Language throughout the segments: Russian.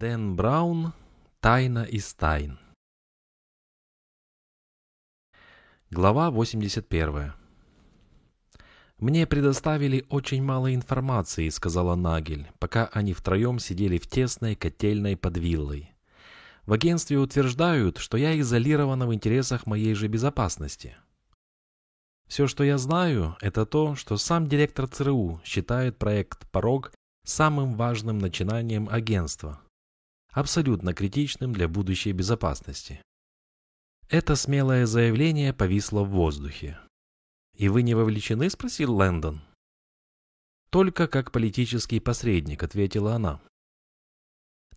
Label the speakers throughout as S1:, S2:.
S1: Дэн Браун. Тайна из тайн. Глава 81. «Мне предоставили очень мало информации», — сказала Нагель, пока они втроем сидели в тесной котельной под виллой. «В агентстве утверждают, что я изолирована в интересах моей же безопасности. Все, что я знаю, это то, что сам директор ЦРУ считает проект «Порог» самым важным начинанием агентства, абсолютно критичным для будущей безопасности. Это смелое заявление повисло в воздухе. «И вы не вовлечены?» – спросил Лэндон. «Только как политический посредник», – ответила она.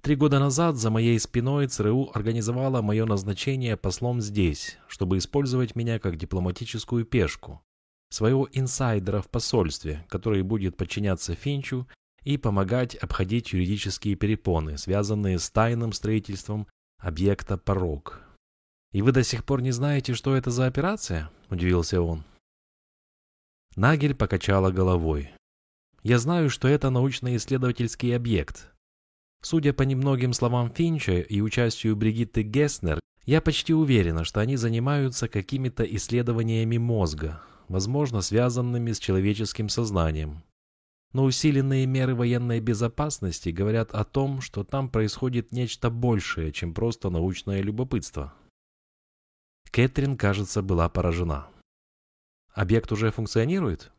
S1: Три года назад за моей спиной ЦРУ организовала мое назначение послом здесь, чтобы использовать меня как дипломатическую пешку, своего инсайдера в посольстве, который будет подчиняться Финчу и помогать обходить юридические перепоны, связанные с тайным строительством объекта «Порог». «И вы до сих пор не знаете, что это за операция?» – удивился он. Нагель покачала головой. «Я знаю, что это научно-исследовательский объект. Судя по немногим словам Финча и участию Бригитты Геснер, я почти уверена, что они занимаются какими-то исследованиями мозга, возможно, связанными с человеческим сознанием. Но усиленные меры военной безопасности говорят о том, что там происходит нечто большее, чем просто научное любопытство. Кэтрин, кажется, была поражена. Объект уже функционирует?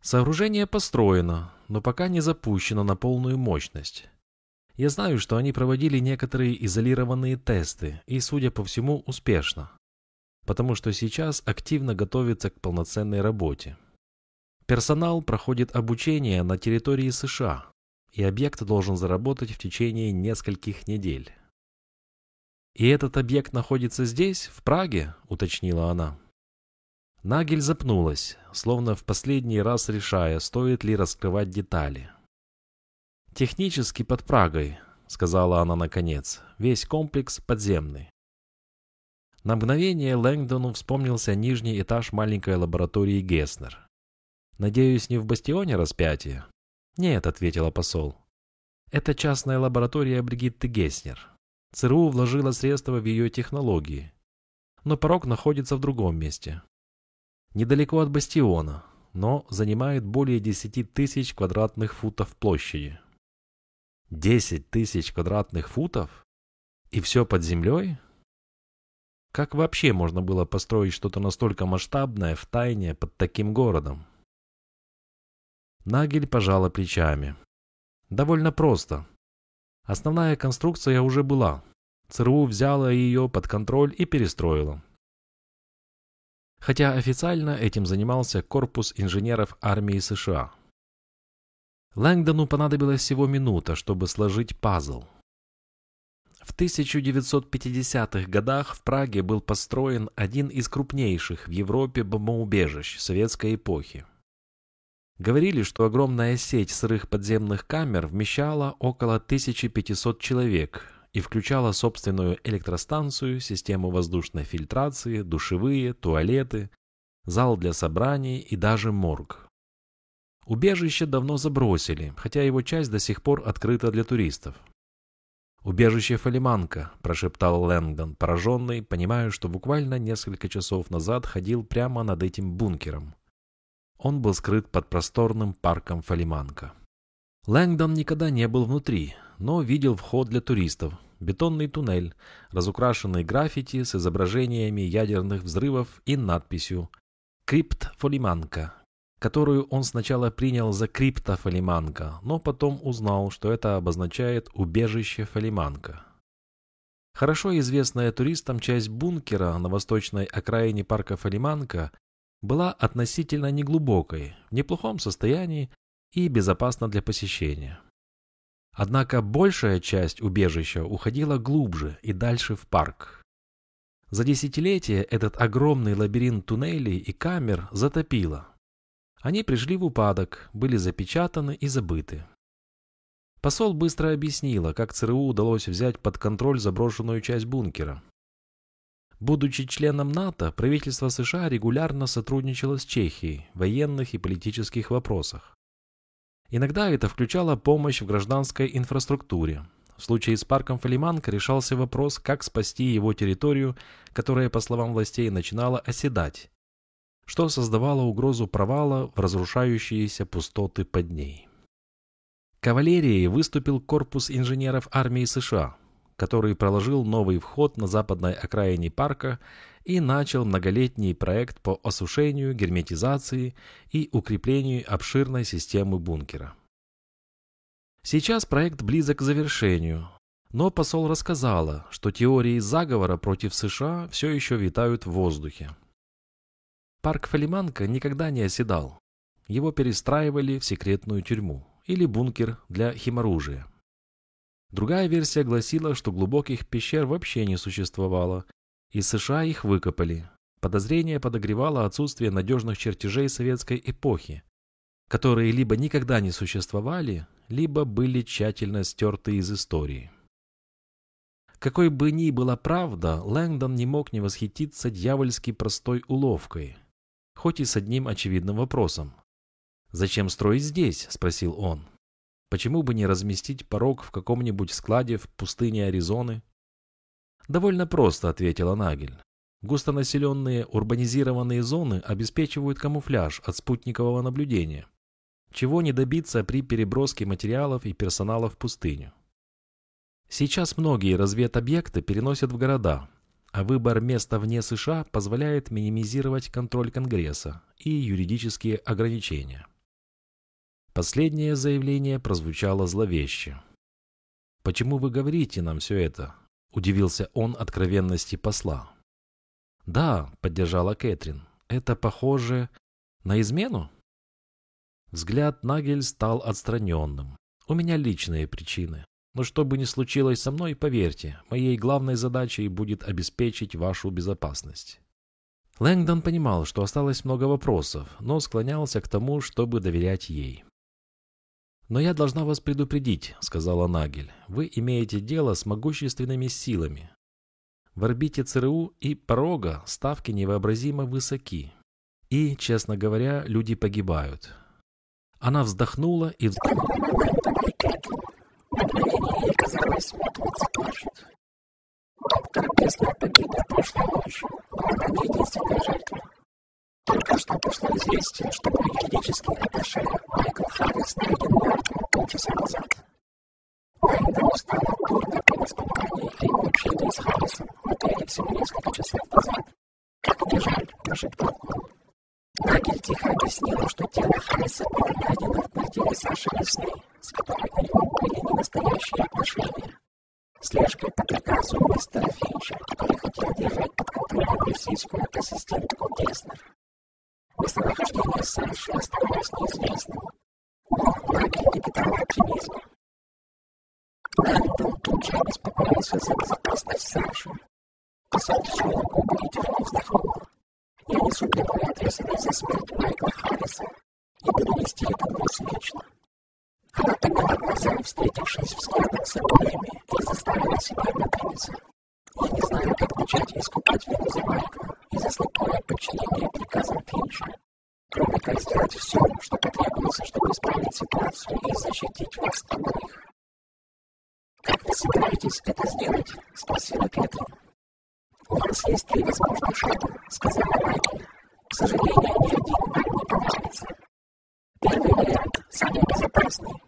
S1: Сооружение построено, но пока не запущено на полную мощность. Я знаю, что они проводили некоторые изолированные тесты, и, судя по всему, успешно. Потому что сейчас активно готовится к полноценной работе. Персонал проходит обучение на территории США, и объект должен заработать в течение нескольких недель. «И этот объект находится здесь, в Праге?» – уточнила она. Нагель запнулась, словно в последний раз решая, стоит ли раскрывать детали. «Технически под Прагой», — сказала она наконец, — «весь комплекс подземный». На мгновение Лэнгдону вспомнился нижний этаж маленькой лаборатории Геснер. «Надеюсь, не в бастионе распятия?» «Нет», — ответила посол. «Это частная лаборатория Бригитты Геснер. ЦРУ вложила средства в ее технологии. Но порог находится в другом месте. Недалеко от бастиона, но занимает более 10 тысяч квадратных футов площади». «10 тысяч квадратных футов? И все под землей?» Как вообще можно было построить что-то настолько масштабное в тайне под таким городом? Нагель пожала плечами. Довольно просто. Основная конструкция уже была. ЦРУ взяла ее под контроль и перестроила. Хотя официально этим занимался корпус инженеров армии США. Лэнгдону понадобилась всего минута, чтобы сложить пазл. В 1950-х годах в Праге был построен один из крупнейших в Европе бомбоубежищ советской эпохи. Говорили, что огромная сеть сырых подземных камер вмещала около 1500 человек и включала собственную электростанцию, систему воздушной фильтрации, душевые, туалеты, зал для собраний и даже морг. Убежище давно забросили, хотя его часть до сих пор открыта для туристов. «Убежище Фалиманка», – прошептал Лэнгдон, пораженный, понимая, что буквально несколько часов назад ходил прямо над этим бункером. Он был скрыт под просторным парком Фалиманка. Лэнгдон никогда не был внутри, но видел вход для туристов, бетонный туннель, разукрашенный граффити с изображениями ядерных взрывов и надписью «Крипт Фалиманка», которую он сначала принял за крипто Фалиманка, но потом узнал, что это обозначает «убежище Фалиманка». Хорошо известная туристам часть бункера на восточной окраине парка Фалиманка была относительно неглубокой, в неплохом состоянии и безопасна для посещения. Однако большая часть убежища уходила глубже и дальше в парк. За десятилетия этот огромный лабиринт туннелей и камер затопило. Они пришли в упадок, были запечатаны и забыты. Посол быстро объяснила, как ЦРУ удалось взять под контроль заброшенную часть бункера. Будучи членом НАТО, правительство США регулярно сотрудничало с Чехией в военных и политических вопросах. Иногда это включало помощь в гражданской инфраструктуре, В случае с парком Фалиманка решался вопрос, как спасти его территорию, которая, по словам властей, начинала оседать, что создавало угрозу провала в разрушающиеся пустоты под ней. Кавалерией выступил корпус инженеров армии США, который проложил новый вход на западной окраине парка и начал многолетний проект по осушению, герметизации и укреплению обширной системы бункера. Сейчас проект близок к завершению, но посол рассказала, что теории заговора против США все еще витают в воздухе. Парк Фалиманка никогда не оседал. Его перестраивали в секретную тюрьму или бункер для химоружия. Другая версия гласила, что глубоких пещер вообще не существовало, и США их выкопали. Подозрение подогревало отсутствие надежных чертежей советской эпохи, которые либо никогда не существовали, либо были тщательно стерты из истории. Какой бы ни была правда, Лэнгдон не мог не восхититься дьявольски простой уловкой, хоть и с одним очевидным вопросом. «Зачем строить здесь?» – спросил он. Почему бы не разместить порог в каком-нибудь складе в пустыне Аризоны? Довольно просто, ответила Нагель. Густонаселенные урбанизированные зоны обеспечивают камуфляж от спутникового наблюдения, чего не добиться при переброске материалов и персонала в пустыню. Сейчас многие разведобъекты переносят в города, а выбор места вне США позволяет минимизировать контроль Конгресса и юридические ограничения. Последнее заявление прозвучало зловеще. «Почему вы говорите нам все это?» – удивился он откровенности посла. «Да», – поддержала Кэтрин, – «это похоже на измену?» Взгляд Нагель стал отстраненным. «У меня личные причины. Но что бы ни случилось со мной, поверьте, моей главной задачей будет обеспечить вашу безопасность». Лэнгдон понимал, что осталось много вопросов, но склонялся к тому, чтобы доверять ей. «Но я должна вас предупредить», — сказала Нагель. «Вы имеете дело с могущественными силами. В орбите ЦРУ и порога ставки невообразимо высоки. И, честно говоря, люди погибают». Она вздохнула и...
S2: Доктор Кеслер погиб прошлой ночью, не единственная жертва. Только что пришло известие, что мой юридический атташе Майкл Харрис найден мертвым полчаса назад. Лэндону стало дурно при воспоминании о его общении с Харрисом в отеле всего несколько часов назад. «Как мне жаль», – прошептал он. Нагель тихо объяснила, что тело Харриса было найдено в квартире Саши Лесной, с которой у него были ненастоящие отношения. Слежкой по приказу мистера Финча, который хотел держать под контролем российскую ассистентку Деснер. Местонахождение Саши оставалось неизвестным, но Нагель не питала оптимизма. Лэндон тут же обеспокоился за безопасность Саши. Посол сжал губы и тяжело вздохнул. Я несу прямую ответственность за смерть Майкла Харриса и буду нести этот груз вечно. Она подняла глаза, встретившись взглядом с обоими, и заставила себя выпрямиться. Я не знаю, как начать искупать вину за Майкла и за слепое подчинение приказам Финча. Кроме как сделать все, что потребуется, чтобы исправить ситуацию и защитить вас обоих. «Как вы собираетесь это сделать?» — спросила Кэтрин. «У нас есть три возможных шага», — сказала Майкл. «К сожалению, ни один вам не понравится. Первый вариант самый безопасный.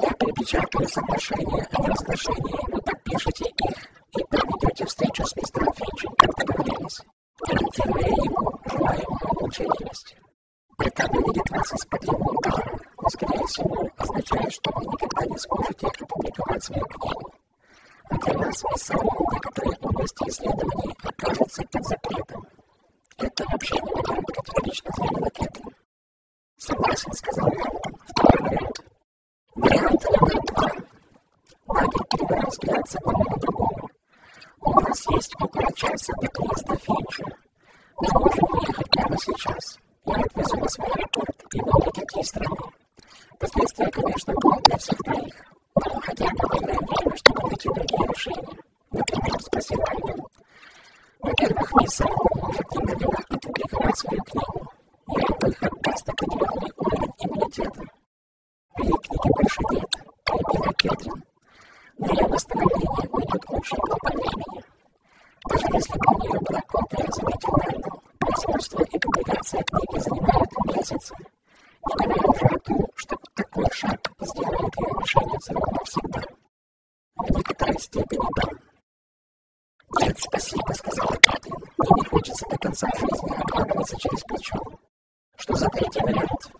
S2: Я перепечатаю соглашение о неразглашении, вы подпишете их и проведете встречу с мистером Финчем, как договорились, гарантируя ему желаемую молчаливость. Это выведет вас из-под его удара, но, скорее всего, означает, что вы никогда не сможете опубликовать свою книгу. А для вас, мисс Саул, некоторые области исследований окажутся под запретом. Это вообще не вариант, категорично заявила Кэтлин. Согласен, сказал Лэндон. Второй вариант. Вариант номер два. Лагерь перевел взгляд с одного на другого. У нас есть около часа до приезда Финча. Мы можем уехать прямо сейчас. Я отвезу вас в аэропорт и в никакие страны. Последствия, конечно, будут для всех троих. Но хотя бы выбрать время, чтобы найти другие решения. Например, спросил Альвин. Во-первых, мисс Саул может немедленно опубликовать свою книгу. Это их отдаст определенный уровень иммунитета. В ее больше нет, перебила Кэтрин но ее восстановление будет лучше много времени. Даже если бы у была копия, заметил Рэндалл, производство и публикация книги занимают месяцы. Не говоря уже о том, что такой шаг сделает ее мошенницей навсегда. В некоторой степени да. «Нет, спасибо», — сказала Катлин. «Мне не хочется до конца жизни оглядываться через плечо. Что за третий вариант?»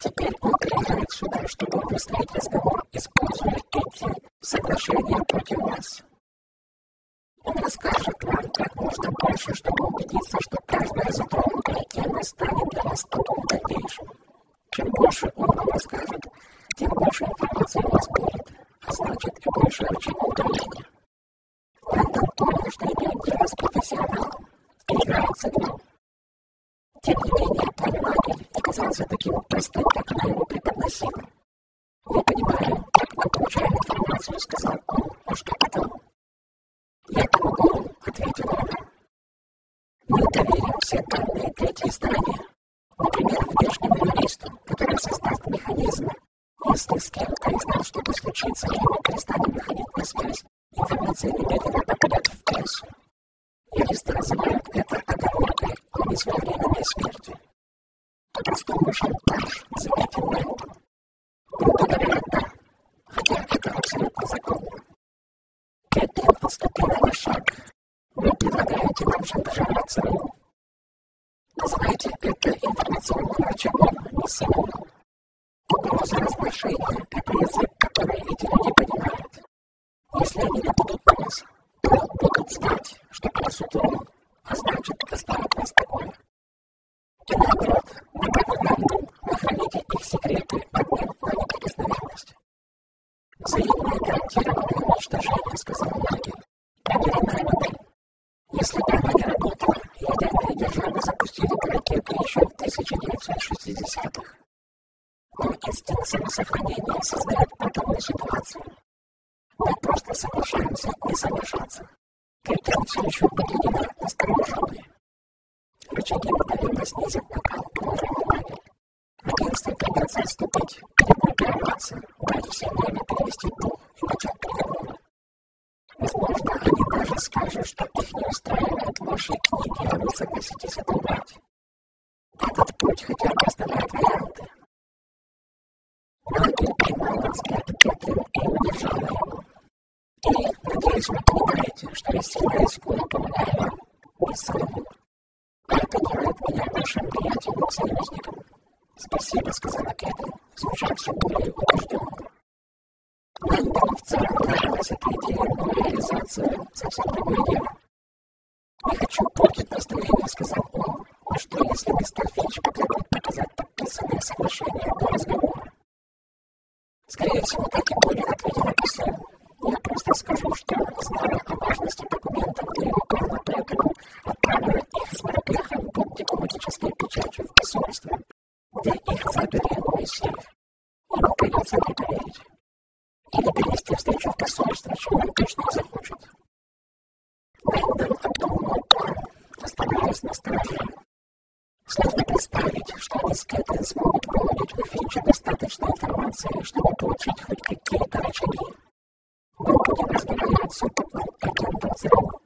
S2: теперь угрожает сюда, чтобы выстроить разговор, используя эти соглашения против вас. Он расскажет вам как можно больше, чтобы убедиться, что каждая затронутая тема станет для вас топом дальнейшим. Чем больше он вам расскажет, тем больше информации у вас будет, а значит и больше рычагов давления. Лэндон понял, что имеет дело с профессионалом и играет с огнем. Тем не менее, твой модуль оказался таким простым, как она его преподносила. «Не понимаю, как мы получаем информацию?» — сказал он. «А что потом?» «Я по-другому», — ответила она. «Мы доверим все данные третьей стороне, например, внешнему юристу, который создаст механизмы. Если с кем-то из нас что-то случится, и мы перестанем выходить на связь, информация немедленно попадет в прессу. Юристы называют это оговоркой о безвременной смерти. По-простому шантаж, называйте ментом. Грубо говоря, да, хотя это абсолютно законно. Кэтлин поступила на шаг. Вы предлагаете нам шантажировать страну. Называйте это информационным рычагом, не символом. Угроза разглашения – это язык, который эти люди понимают. Если они делается совсем другое дело. «Не хочу портить настроение», — сказал он. Ну, «А что, если мистер Финч предлагает показать подписанное соглашение до разговора?» «Скорее всего, так и будет», — ответила Кассел. «Я просто скажу, что, зная о важности документов для его Карла Плэкена, отправила их с морпехом под дипломатической печатью в посольство, где их заперли в мой сейф. Ему придется не поверить» или перенести встречу в косое встречу, он точно захочет. Лейн дал оптовому оттору, оставаясь на страже. Сложно представить, что они с Кэтрин смогут выводить у Финча достаточно информации, чтобы получить хоть какие-то рычаги. Но будем разбираться опытным агентом Зеро.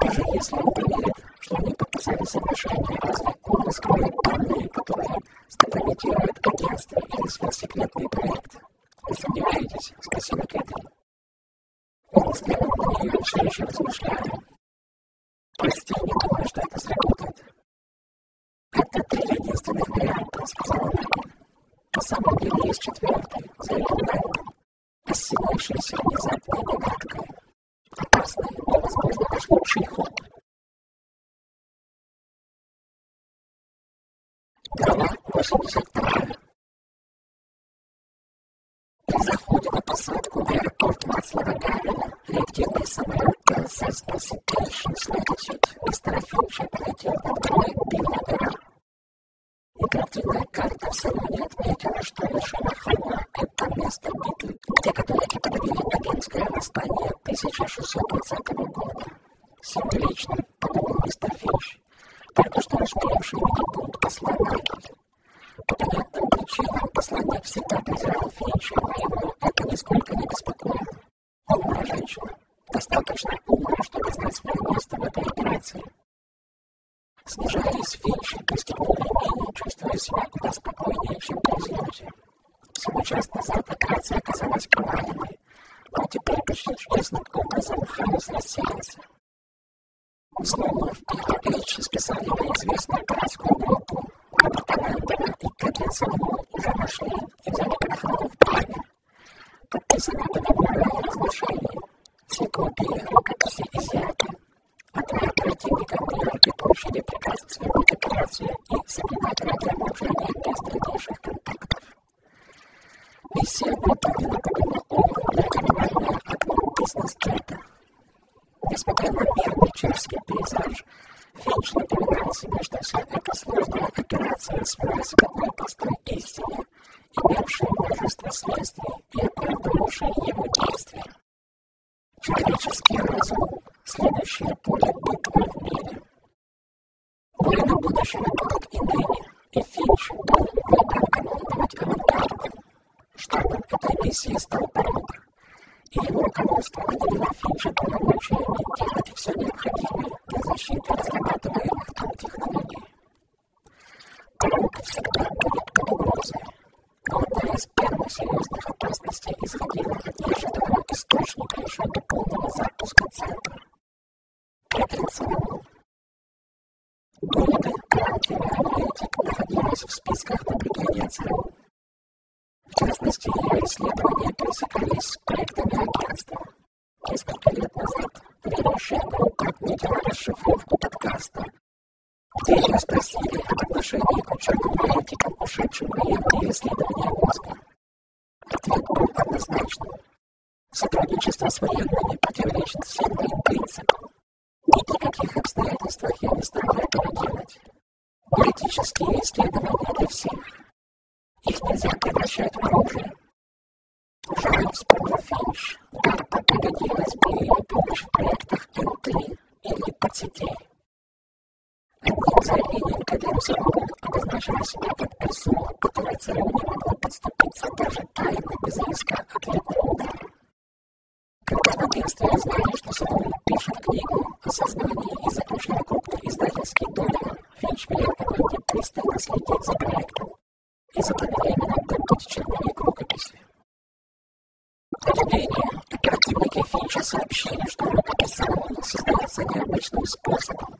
S2: Даже если он поверит, что они подписали соглашение, разве он раскроет данные, которые скомпрометируют агентство или свой секретный проект? вы сомневаетесь?» — спросила Кэтрин. Он взглянул на нее, все еще размышляя. «Прости, не думаю, что это сработает». «Это три единственных варианта», — сказала Мэгги. «На самом деле есть четвертый», — заявил Мэгги. «Осенившаяся внезапная догадка. Опасный, но, возможно, наш лучший ход». Глава 82. Посадку в аэропорт Вацлава Гавина реактивный самолет КСС Precipitation с latitude мистера Финча полетел над горой Билла Интерактивная карта в салоне отметила, что вершина холма – это место битвы, где католики подавили Ногинское восстание 1620 года. Символично, подумал мистер Финч, только что успевший меня бунт посла Нагель. По понятным причинам всегда презирал Финча, но его это нисколько не беспокоило. Умная чтобы знать свое место в этой операции. Снижаясь, Финч пристегнул ремень, чувствуя себя куда чем при взлете. Всего час назад операция оказалась проваленной, но теперь почти чудесным образом хаос рассеялся. Снова в PH списали на известную городскую группу, апартаменты и Кэтлин Соломон уже нашли и взяли под охрану в Праге. Подписаны договоры о разглашении. Все копии рукописи изъяты. А два оперативника в Нью-Йорке получили приказ свернуть операцию и соблюдать радиоволжение без дальнейших контактов. Миссия выполнена подобно Ому для криминальное окно бизнес-чата. Несмотря на мирный чешский пейзаж, Финч напоминал себе, что эта сложная операция свелась к одной простой истине, имевшей множество следствий и оправдывавшей его действия. Человеческий разум — следующее поле битвы в мире. Воины будущего будут и ныне, и Финч был выбран командовать авангардом. Штабом этой миссии стал порог и его руководство наделило Финча полномочиями делать все необходимое для защиты разрабатываемых там технологий. Порог всегда будет под угрозой. Но одна из первых серьезных опасностей исходила от неожиданного источника еще до полного запуска центра. Кэтрин Соломон. Долго талантливый аналитик находилась в списках наблюдения ЦРУ. В частности, ее исследования пересекались с проектами агентства. Несколько лет назад ведущая группа отметила расшифровку подкаста, где ее спросили об отношении к ученым-аналитикам, ушедшим военные исследования мозга. Ответ был однозначным. Сотрудничество с военными противоречит всем моим принципам. Ни при каких обстоятельствах я не стану этого делать. Политические исследования для всех. Их нельзя превращать в оружие. Жаль, вспомнил Финч. Гарпа пригодилась бы ее помощь в проектах М3 или подсетей. Одним заявлением Кадем Соломон обозначила себя как персону, которой ЦРУ не могло подступиться даже тайно без риска ответного удара. Когда в агентстве узнали, что Соломон пишет книгу о сознании и заключил крупный издательский договор, Финч велел команде пристально следить за проектом и заблаговременно добыть черновик рукописи. Тем оперативники Финча сообщили, что рукопись Соломона создается необычным способом,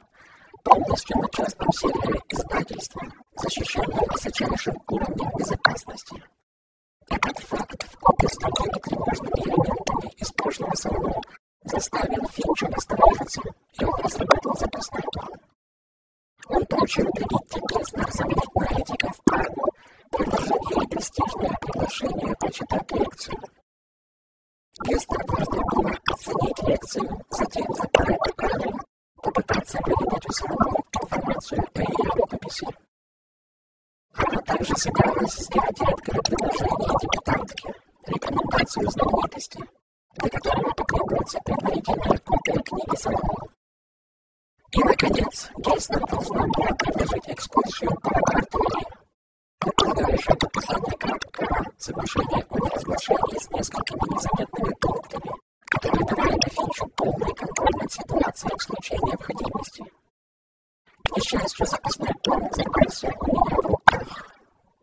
S2: полностью на частном сервере издательства, защищенном высочайшим уровнем безопасности. Этот факт в купе с другими тревожными элементами из прошлого Соломона заставил Финча насторожиться, и он разработал запасной план. Он поручил Бригитте Геснер заменить аналитика в Прагу предложил ей престижное приглашение прочитать лекцию. Гестер должна была оценить лекцию, затем за парой правил попытаться выведать у самого информацию о ее рукописи. Она также собиралась сделать редкое предложение дебютантке, рекомендацию знаменитости, для которого потребуется предварительная копия книги Соломона. И, наконец, Гейснер должна была предложить экскурсию по лаборатории, Что подписание краткого соглашения о неразглашении с несколькими незаметными пунктами, которые давали Финчу полный контроль над ситуацией в случае необходимости. К несчастью, запасной план взорвался у меня в руках.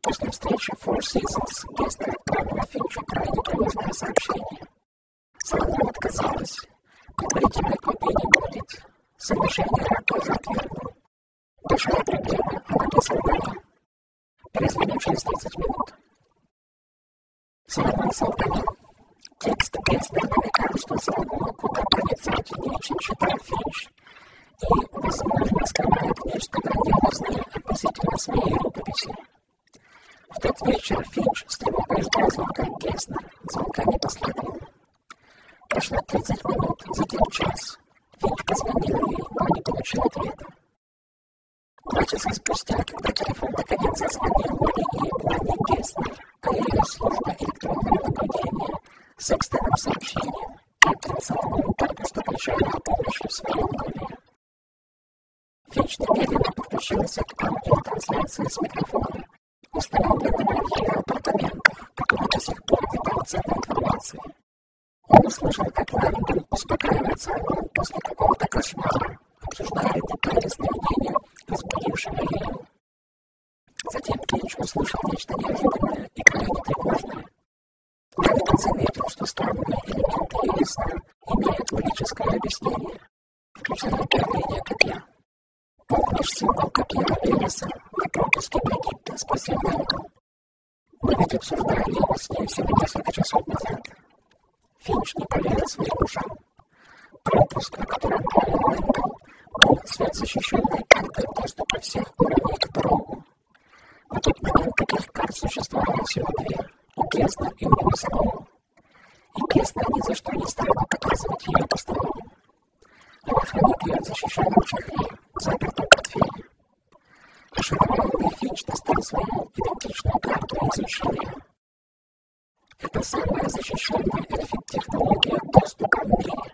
S2: После встречи Four Seasons Гестер отправила Финчу крайне тревожное сообщение. Соломон отказалась. Предварительной копии не будет. Соглашение я тоже отвергну. Большая проблема, она не солгала. Перезвоним через 30 минут. Соломон Салтанин. Текст песни намекал, что Соломон куда проницательнее, чем читал Финч, и, возможно, скрывает нечто грандиозное относительно своей рукописи. В тот вечер Финч с тревогой ждал звонка Геснера. звонка не последовало. Прошло 30 минут, затем час. Финч позвонил ей, но не получил ответа. Два часа спустя, когда телефон наконец зазвонил, на линии была не Геснер, а ее служба электронного наблюдения с экстренным сообщением. Кэтрин Соломон только что кричала о помощи в своем доме. Финч немедленно подключился к аудиотрансляции с микрофона, установленного в ее апартаментах, который до сих пор питал ценной информацией. Он услышал, как Лэндон успокаивает Саймон после какого-то кошмара, обсуждая детали сновидения, разбудившего ее. Затем Финч услышал нечто неожиданное и крайне тревожное. Лэндон заметил, что странные элементы ее сна имеют логическое объяснение, включая появление копья. Помнишь символ копья Велеса на в Египте? Спросил Лэндон. Мы ведь обсуждали его с ней всего несколько часов назад. Финч не поверил своим ушам. Пропуск, на котором был Лэндон, был сверхзащищенной картой доступа всех уровней к порогу. В тот момент таких карт существовало всего две — у Кесна и у него самого. И Кесна ни за что не стал бы показывать ее посторонним. Он хранит ее в защищенном чехле, запертом портфеле. Ошеломленный Финч достал свою идентичную карту и изучил ее. Это самая защищенная эльфит-технология доступа в мире.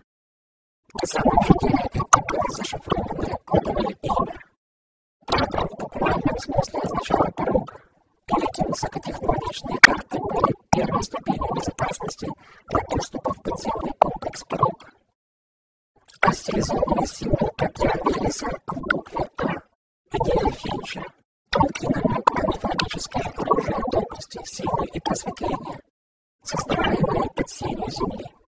S2: силы и просветления — создаваемые под земли.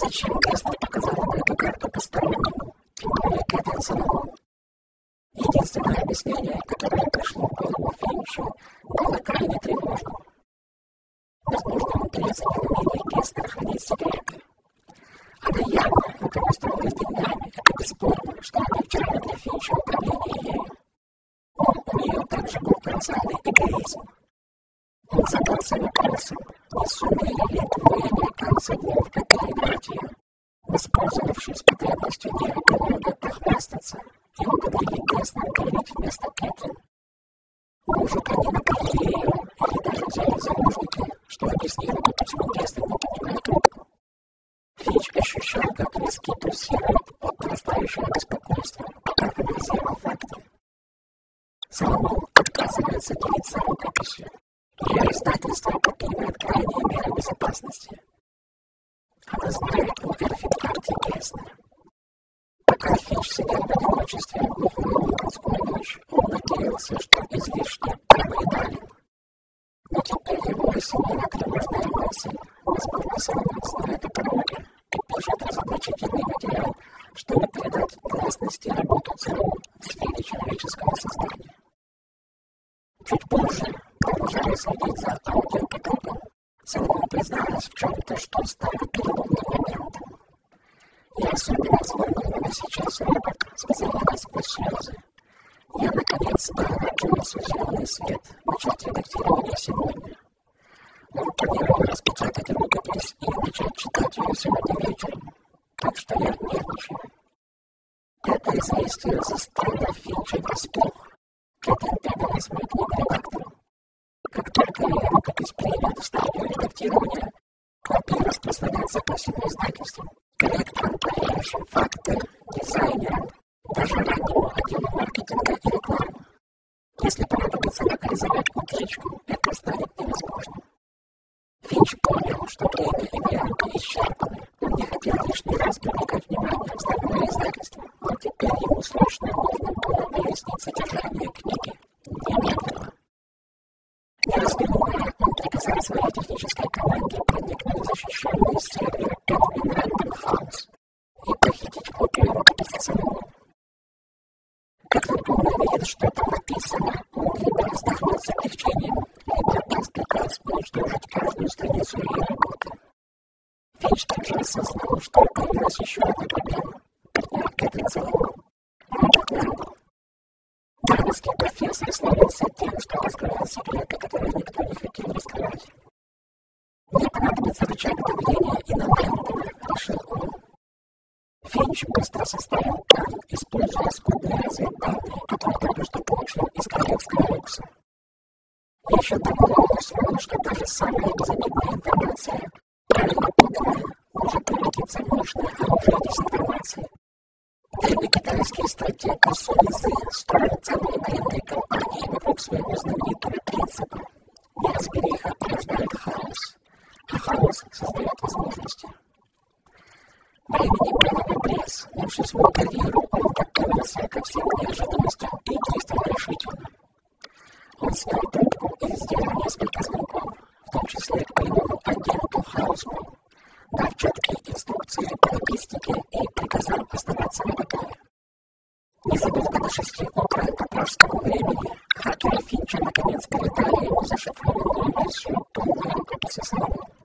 S2: Зачем Кастер показала эту карту постороннему, тем более Кэтрин самому? Единственное объяснение, которое пришло в голову Финчу, было крайне тревожным. Возможно, он переоценил умение Кестера хранить секреты. Она явно руководствовалась деньгами, это бесспорно, что облегчало для Финча управление ею. Но у нее также был потенциальный эгоизм. Задался вопросом, не сумели ли двое американцев ловко перебрать ее, воспользовавшись потребностью неэконома похвастаться и уговорили Геснер говорить вместо Кэтлин. Может, они накрыли ее или даже взяли заложники, что объяснило почему Геснер не поднимает трубку. Фич ощущал, как виски пульсируют от нарастающего беспокойства, пока анализировал факты. Соломон отказывается делиться рукописью, ее издательство поднимает крайние меры безопасности. Она знает о верификации Геснера. Пока Фич сидел в одиночестве в глухую лондонскую ночь, он надеялся, что излишне параноидален. Но теперь его осенила тревожная мысль. Возможно, Соломон знает о пороге и пишет разоблачительный материал, чтобы передать гласности работу ЦРУ в сфере человеческого сознания. Чуть позже, продолжая следить за аудиопотоком, Соломон призналась в чем-то, что стало переломным моментом. «Я особенно взволнована сейчас, робот», — сказала она сквозь слезы. «Я, наконец, дала Джонсу зеленый свет начать редактирование сегодня. Он планировал распечатать рукопись и начать читать ее сегодня вечером, так что я нервничаю. Это известие застало Финча врасплох. Передала свою книгу редактору. Как только рукопись примет стадию редактирования, копии распространятся по всему издательству. Корректорам, проверяющим факты, дизайнерам, даже раннему отделу маркетинга и рекламы. Если понадобится локализовать утечку, это станет невозможным. Финч понял, что время и варианты исчерпаны. Он не хотел лишний раз привлекать внимание взломное издательство, но теперь ему срочно нужно было выяснить содержание книги. Немедленно. Не раздумывая, он приказал своей технической команде проникнуть в защищенный сервер Admin Random House и похитить копию рукописи самого. Как только он что там написано, он либо вздохнет с облегчением, либо даст приказ уничтожить каждую страницу ее работы. Финч также осознал, что появилась еще одна проблема. Партнер Кэтрин Соломон. Роберт Ламбл. Гарвардский профессор славился тем, что раскрывал секреты, которые никто не хотел раскрывать. Мне понадобится рычаг давления и на Ламбла, решил он. Финч быстро составил план, используя скудные разведданные, которые только что получил из королевского люкса. Еще он усвоил, что даже самая безобидная информация, правильно поданная, может превратиться в мощное оружие дезинформации. Древний китайский стратег Сунизы строил целые военные кампании вокруг своего знаменитого принципа «Неразбериха порождает хаос, а хаос создает возможности». Времени в обрез, но всю свою карьеру он готовился ко всем неожиданностям и действовал решительно. Он снял трубку и сделал несколько звонков, в том числе к полевому агенту Хаусману, дав четкие инструкции по логистике и приказал оставаться на ногах. Незадолго до шести утра по пражскому времени хакеры Финча наконец передали ему зашифрованную версию полной рукописи Соломона.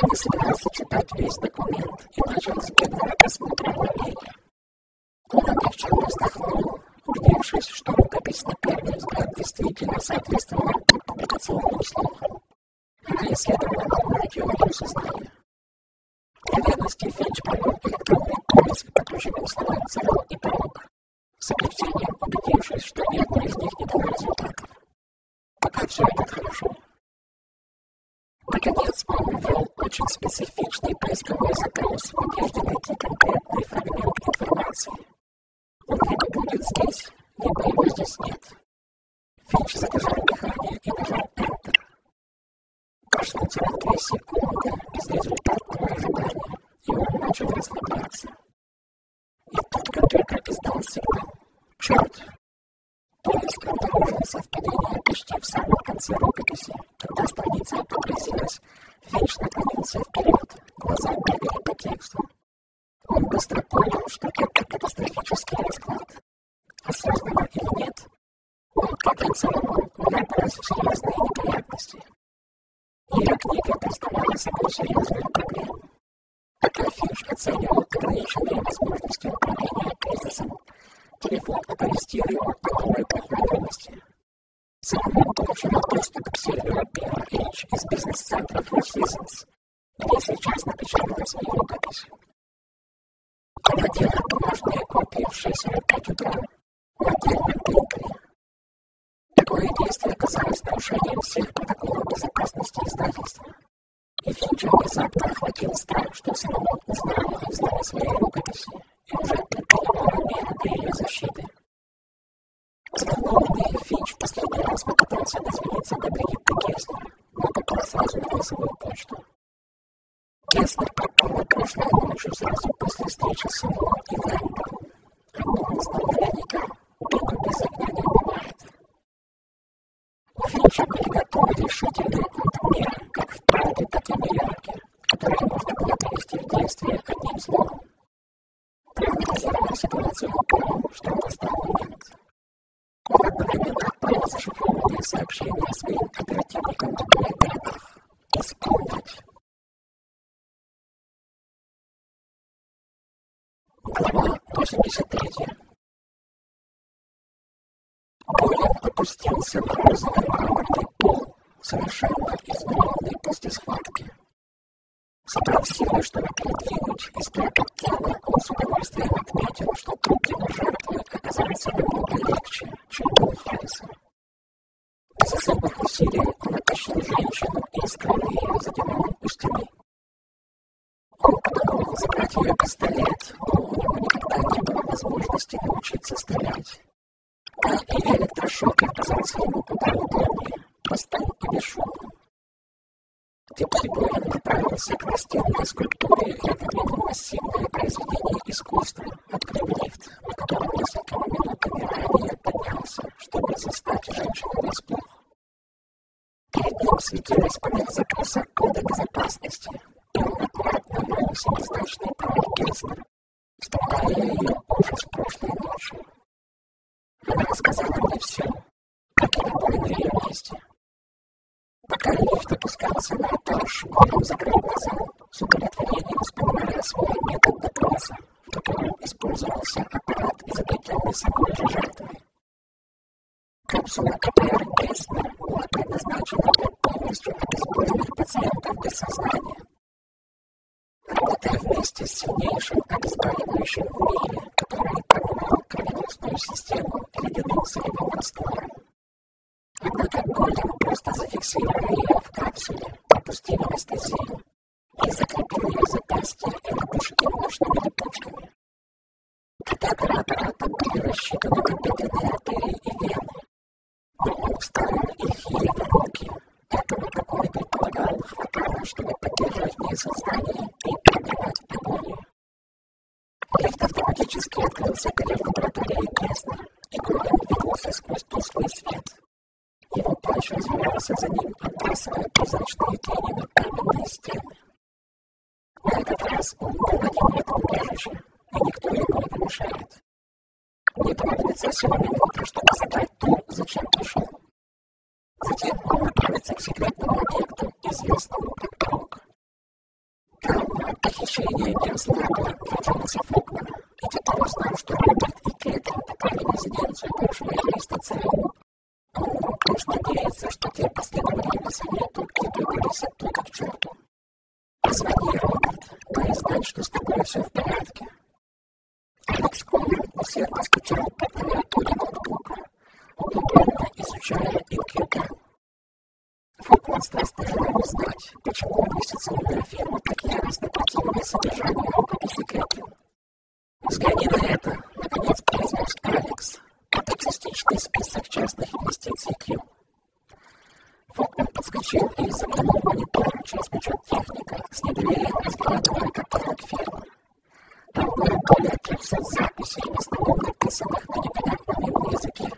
S2: Он собирался читать весь документ и начал с беглого просмотра оглавления. Он облегченно вздохнул, убедившись, что рукопись на первый взгляд действительно соответствовала публикационным слухам. Она исследовала новую теорию сознания. Для верности Финч провел электронный поиск по ключевым словам «царь» и «пророк», с облегчением убедившись, что ни одно из них не дало результатов. Пока все идет хорошо. Наконец, он ввел очень специфичный поисковой запрос в надежде найти конкретный фрагмент информации. Он либо будет здесь, либо его здесь нет. Финч задержал дыхание и нажал Enter. Прошло целых две секунды безрезультатного ожидания, и он начал расслабляться. И тут компьютер издал сигнал. Черт! Поиск обнаружил совпадение почти в самом конце рукописи. Когда страница отобразилась, Финч наклонился вперед, глаза бегали по тексту. Он быстро понял, что это катастрофический расклад. Осознанно или нет, он, как и Соломон, вляпалась в серьезные неприятности. Ее книга представляла собой серьезную проблему. Пока Финч оценивал ограниченные возможности управления кризисом, телефон оповестил его новости. Соломон получил доступ к серверу PRH из бизнес-центра Four Seasons, где сейчас напечатала свою рукопись. Он делал бумажные копии в 6.45 утра на отдельном принтере. Такое действие оказалось нарушением всех протоколов безопасности издательства. И Финча внезапно охватил страх, что Соломон о взломе своей рукописи и уже предпринимал меры для ее защиты. Взволнованный Финч в последний раз попытался дозвониться до Бригитты Кеснера, но попал сразу на голосовую почту. Кеснер пропала прошлой ночью сразу после встречи с Ло и. Одно он знал наверняка, только без огня не бывает. У Финча были готовы решительные как в Праге, так и в Нью-Йорке, которые можно было в действие одним словом. Проанализировав ситуацию, он понял, что настал момент. Он одновременно отправил зашифрованные сообщения своим оперативникам обоих городах. Исполнять. Глава 83. Болин опустился на розовый мраморный пол, совершенно измененный после схватки. Собрав силы, чтобы передвинуть и спрятать тело, он с удовольствием отметил, что труп его жертвы оказался намного легче, чем был Харриса. Без особых усилий он оттащил женщину и скрыл ее за у стены. Он подумал забрать ее пистолет, но у него никогда не было возможности научиться стрелять. А и электрошокер казался ему куда удобнее, простым и. Теперь Боин направился к настенной скульптуре и отодвинул массивное произведение искусства, открыв лифт, на котором несколькими минутами ранее поднялся, чтобы застать женщину врасплох. Перед ним светилась панель запроса кода безопасности, и он аккуратно ввел семизначные пароль Геснер, вспоминая ее ужас прошлой ночи. Она рассказала мне все, как и любой на ее месте. Пока лифт опускался на этаж, Голем закрыл глаза, с удовлетворением вспоминая свой метод допроса, в котором использовался аппарат, изобретенный самой же жертвой. Капсула КПР Гейснер была предназначена для полностью обезболенных пациентов без сознания. Работая вместе с сильнейшим обезболивающим в мире, который промывал кровеносную систему ледяным солевым раствором, Однако Голем просто зафиксировал ее в капсуле, пропустив анестезию и закрепил ее запястье и лопушки мощными липучками. Катетеры аппарата были рассчитаны на бедренные артерии и вены, но он вставил их ей в руки. Он и предполагал, хватало, чтобы поддержать ней сознание и пробивать агонию. Лифт автоматически открылся перед лабораторией Геснера, и Голем двигался сквозь тусклый свет, его плащ развивался за ним, отбрасывая прозрачные тени на каменные стены. На этот раз он был один в этом убежище, и никто ему не помешает. Мне понадобится всего минута, чтобы задать то, зачем пришел. Затем он направится к секретному объекту, известному как Прок. Там похищение Генслэба для Джонаса Фокмана, и теперь узнал, что Роберт и Кейтон попали в резиденцию бывшего юриста ЦРУ Муж надеется, что те последовали по совету и выбрались оттуда к черту. Позвони, Роберт, дай знать, что с тобой все в порядке. Алекс Коллин усердно скачал по клавиатуре ноутбука, углубленно изучая. Фокман страстно желал узнать, почему инвестиционная фирма так яростно противилась содержанию рукописи Кэтлин. «Взгляни на это!» — наконец произнес Алекс, Статистичный список частных инвестиций Q. Фокман подскочил и заглянул в монитор через пучок техника, с недоверием разглядывая каталог фирмы. Там было более 300 записей, в основном написанных на непонятном языке.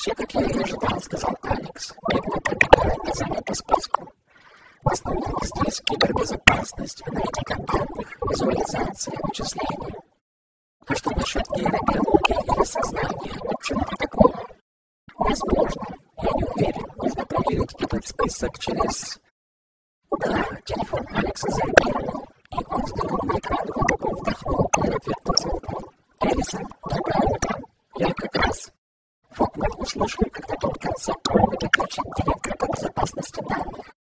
S2: Все, как я и ожидал, сказал Алекс, бегно пробегая глазами по списку. В основном здесь кибербезопасность, аналитика данных, визуализация, вычисления. А что насчет нейробиологии или сознания общего протокола? Возможно, я не уверен, нужно проверить этот список через... Да, телефон Алекса завибрировал, и он взглянул на экран, глубоко вдохнул и ответил звуком. «Элисон, доброе утро. Я как раз...» Фокман услышал, как на том конце провода кричит директор по безопасности данных.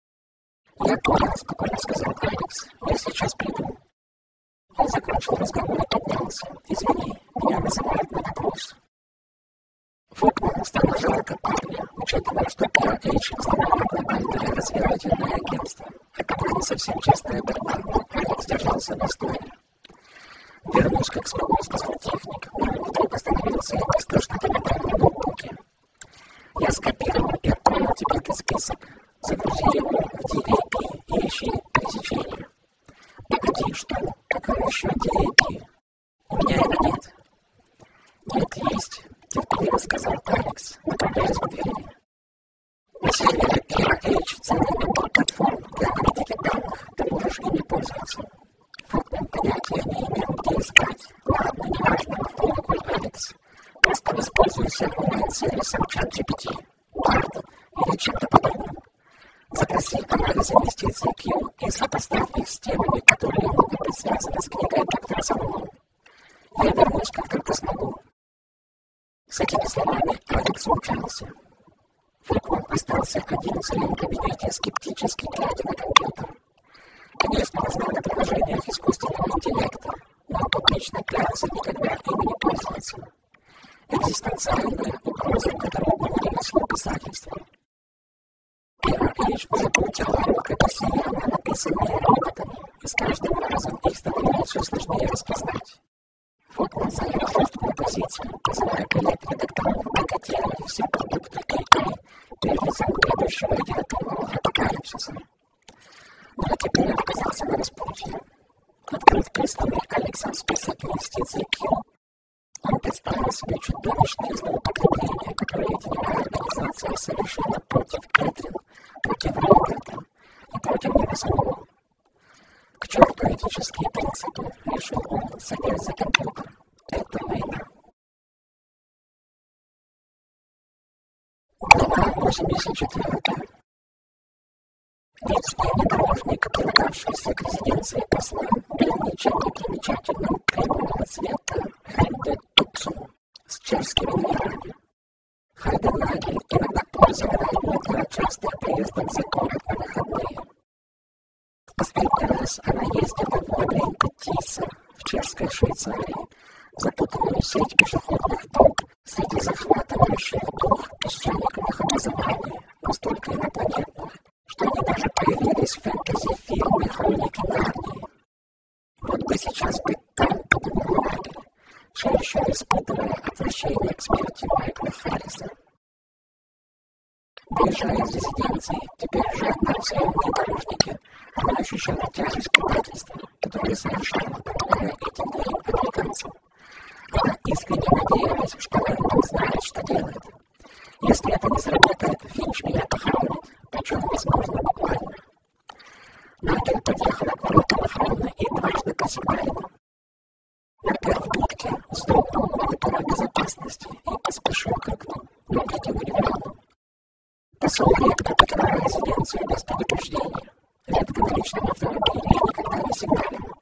S2: «Я понял», — спокойно сказал Алекс. «Я сейчас приду». Он закончил разговор и поднялся. «Извини, меня вызывают на допрос». Фокману стало жалко парня, учитывая, что PRH основало глобальное развивательное агентство. Это была не совсем честная борьба, но Алекс держался достойно. Вернусь, как смогу, сказал техник, но вдруг остановился и быстро что-то набрал на ноутбуке. Я скопировал и отправил тебе этот список. Загрузи его в DAP и ищи пересечение. Погоди, что? Какое еще DAP? У меня его нет. Нет, есть терпеливо сказал Алекс, направляясь к двери. На сервере PRH целый набор платформ для аналитики данных, ты можешь ими пользоваться. Фокмен понятия не имел, где искать. Ладно, неважно, махнул рукой Алекс. Просто воспользуйся онлайн-сервисом ChatGPT, BART или чем-то подобным. Запроси анализ инвестиций Q и сопоставь их с темами, которые могут быть связаны с книгой доктора Соломон. Я вернусь, как только смогу. С этими словами Алекс умчался. Фолкман остался один в своем кабинете, скептически глядя на компьютер. Конечно, он знал о приложениях искусственного интеллекта, но публично клялся никогда ими не пользоваться. Экзистенциальная угроза которого было несло писательство. Первая речь уже получала рукописи написанные роботами, и с каждым разом их становилось все сложнее распознать. Фот занял жесткую позицию, позволяя коллег-редакторам богатели все продукты AI перед лицом грядущего идиотового апокалипсиса. Но теперь он оказался на распутье. Открыв присланный Алексом список инвестиций Q, он представил себе чудовищные злоупотребления, которые эти организация совершила против Кэтрин, против Роберта и против него самого. К черту этические принципы, решил он, садясь за компьютер. Это война. Глава 84. Вечный внедорожник, прилагавшийся к резиденции посла, был ничем не примечательным кремового цвета Хенде Тутсу с чешскими номерами. Хайденлаги иногда пользовала его для частых поездок за город на выходные. В последний раз она ездила в лабиринт Тиса в чешской Швейцарии, запутанную сеть пешеходных троп среди захватывающих дух песчаниковых образований, настолько инопланетных, что они даже появились в фэнтези-фильме «Хроники Нарнии». Вот бы сейчас быть там, подумал Лагерь, все еще испытывая отвращение к смерти Майкла Харриса. Выезжая из резиденции, теперь уже одна в своем внедорожнике, она ощущала тяжесть предательства, которое совершала, помогая этим двоим американцам. Она искренне надеялась, что Лэндон знает, что делает. Если это не сработает, Финч меня похоронит, причем, возможно, буквально. Нагель подъехала к воротам охраны и дважды посигналила. Напер в будке, вздрогнул монитора безопасности и поспешил к окну, но этим удивлен. Посол редко покидал резиденцию без предупреждения. Редко на личном автомобиле и никогда не сигналил.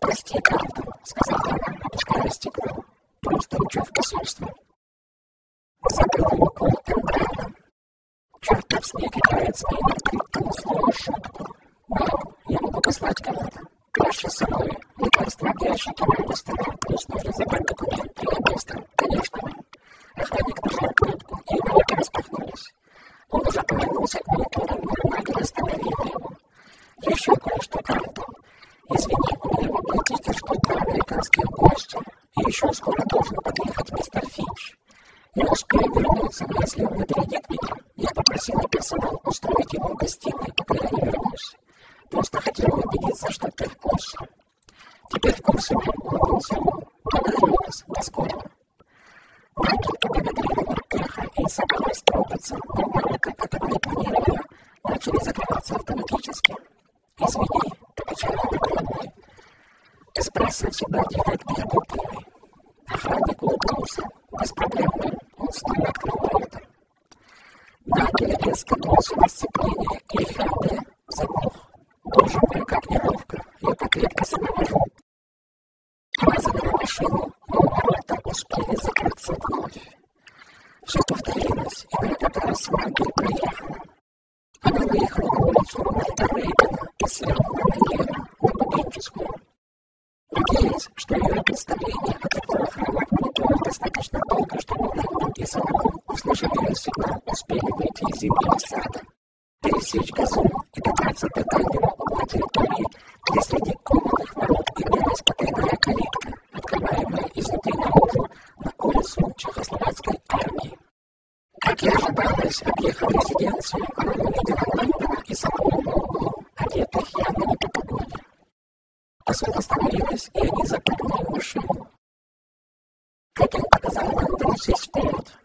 S2: «Прости, Картон», — сказала она, опуская стекло. «Просто учу в посольство». Закрыл его Колт Эмбрана. Чертов снег играет с моим открытым словом шутку. Мам, я могу послать кого-то. Проще со мной. Лекарства от ящика моего стола. Плюс нужно забрать документы. Я быстро. Конечно, мам. Охранник нажал кнопку, и ворота распахнулись. Он уже повернулся к мониторам, но Нагель остановила его. Еще кое-что, Картон. Извини, у меня в библиотеке ждут два американских гостя. И еще скоро должен подъехать мистер Финч. Не но если он наберет меня, я попросила персонал устроить его в гостиной, пока я не вернусь. Просто хотела убедиться, что ты в курсе. Теперь в курсе, улыбнулся он. Благодарю вас. До скорого. Майкл поблагодарила Морпеха и собралась трогаться, но ворота, которые планировала, начали закрываться автоматически. Извини, покачала она головой. Эспрессо всегда делает меня глупыми. Охранник улыбнулся. Без проблем, он снова открыл ворота. Нагель резко бросил сцепление, и Хенде заглох. Боже мой, как неловко. Я так редко сама вожу. Она завела машину, но ворота успели закрыться вновь. Все повторилось, и на этот раз Нагель проехала. Она выехала на улицу Рональда Рейгана и свернула налево, на Бубенческую. Надеясь, что ее представление о хромать мониторах достаточно долго, чтобы Лэндон и Соломон, услышали ее сигнал, успели выйти из зимнего сада, пересечь газон и добраться до дальнего угла территории, где среди комнатных ворот имелась потайная калитка, открываемая изнутри наружу на улицу Чехословацкой армии. Как и ожидалось, объехав резиденцию, она увидела Лэндона и Соломона на углу, одетых явно не по погоде. Посол остановилась, и они запрыгнули в машину. Кэтлин показала Лэндону сесть вперед.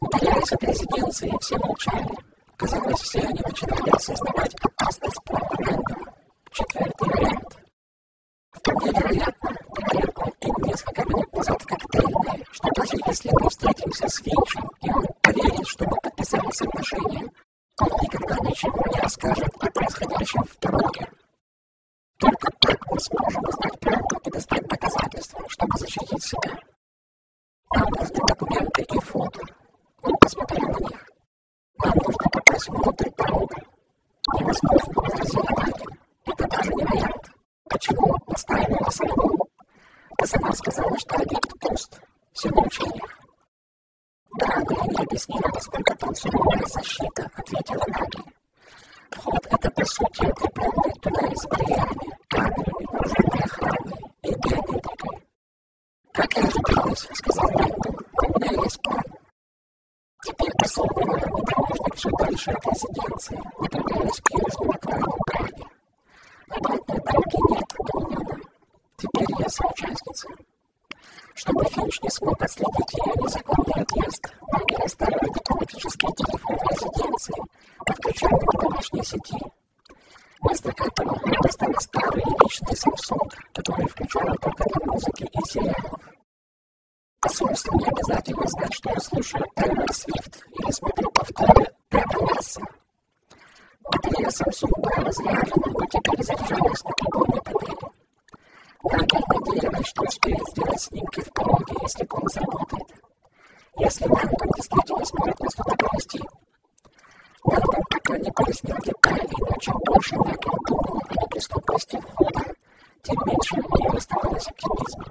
S2: Удаляясь от резиденции, все молчали. Казалось, все они начинали осознавать опасность плана Лэндона. Четвертый вариант. Вполне вероятно, говорил им несколько минут назад в коктейльной, что даже если мы встретимся с Финчем, и он поверит, что мы подписали соглашение, он никогда ничего не расскажет о происходящем в дороге. Только так мы сможем узнать правду и достать доказательства, чтобы защитить себя. Нам нужны документы и фото. Он посмотрел на них. Нам нужно попасть внутрь порога. Невозможно, возразила Нагель. Это даже не вариант. Почему? Настаивала Соломон. Ты сама сказала, что объект пуст. Все в. Да, но я не объяснила, насколько суровая защита, ответила Нагель. Вход — это, по сути, укрепленный туннель с барьерами, камерами, вооруженной охраной и биометрикой. «Как и ожидалось», — сказал Лэндон, — «у меня есть план». Теперь Миллера не должен жить дальше от резиденции, направляясь к южному краю Праги. Обратной дороги нет, думала Теперь я соучастница. Чтобы Финч не смог отследить ее незаконный отъезд, маги расставили дипломатический телефон в резиденции, подключенный к домашней сети. Вместо этого я достала старый личный Samsung, который включала только для музыки и сериалов. Посольству не обязательно знать, что я слушаю Тейлор Свифт или смотрю повторы Теда Ласса. Батарея Samsung была разряжена, но теперь заряжалась на приборной панели. Нагель надеялась, что успеет сделать снимки в пороге, если комп заработает. Если Лэндон действительно сможет нас туда провести. Лэндон не пояснил деталей, но чем больше Нагель думала о неприступности входа, тем меньше у нее оставалось оптимизма.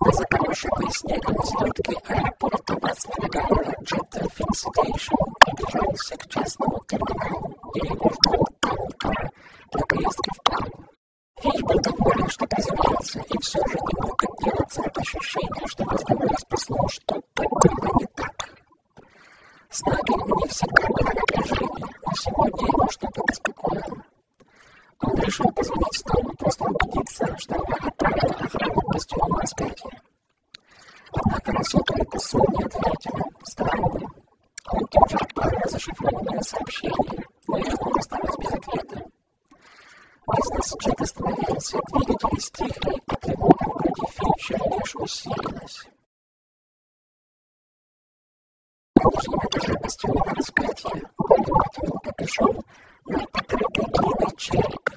S2: На запорошенной снегом взлетке аэропорта Вацлава Гавела джет Терфинстейшн приближался к частному терминалу, где его ждал Таункар для поездки в Прагу. Фич был доволен, что приземлился, и все же не мог отделаться от ощущения, что раздавалось послу что-то было не так. С Нагелем не всегда было напряжение, но сегодня его что-то беспокоило. Он решил позвонить Стону, просто убедиться, что она отправила охрану к бастиону распятия. Однако рассудок посол не ответил. Странно. Он тут же отправил зашифрованное сообщение, но его осталось без ответа. Бизнес-джет остановился, двигатели стихли, а тревога в груди Финча лишь усилилась. На нижнем этаже бастиона распятия Бонни натянул капюшон на покрытый длинный череп.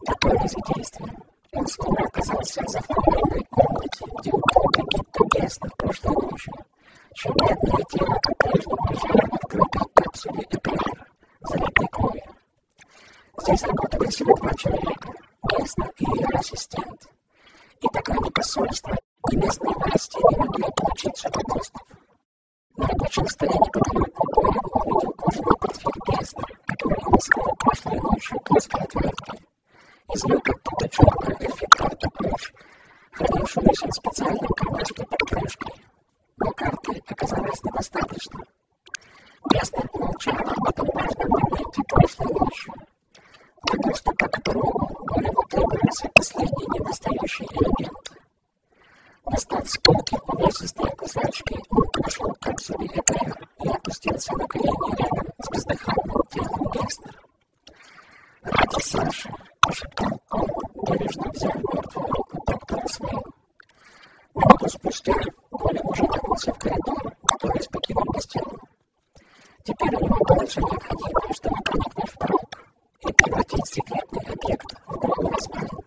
S2: Готовый за действием. Он снова оказался в захламленной комнате, где упал какие-то Геснер прошлой ночью. Чье бледное тело по-прежнему лежало в открытой капсуле Эклер, залитой кровью. Здесь работали всего два человека — Геснер и ее ассистент. И пока ни посольство, ни местные власти не могли получить сюда доступ. На рабочем столе неподалеку Боря увидел кожаный портфель Геснер, который он искал прошлой ночью плоской отверткой. Из люка оттуда черная эльфикарта ключ, хранившуюся в специальном кармашке под крышкой. Но карты оказалось недостаточно. Геснер молчала об этом важном моменте прошлой ночью. Для доступа к которому Голему требовался последний недостающий элемент. Достав с полки увесистые кусачки, он подошел к капсуле ЭКР и опустился на колени рядом с бездыханным телом Гекстера. «Ради Саши!» — прошептал он, бережно взяв мертвую руку доктора Смейл. Минуту спустя Голем уже вернулся в коридор, который спокивал бастион. Теперь у него было все необходимое, чтобы проникнуть в проб и превратить секретный объект в голову спальню.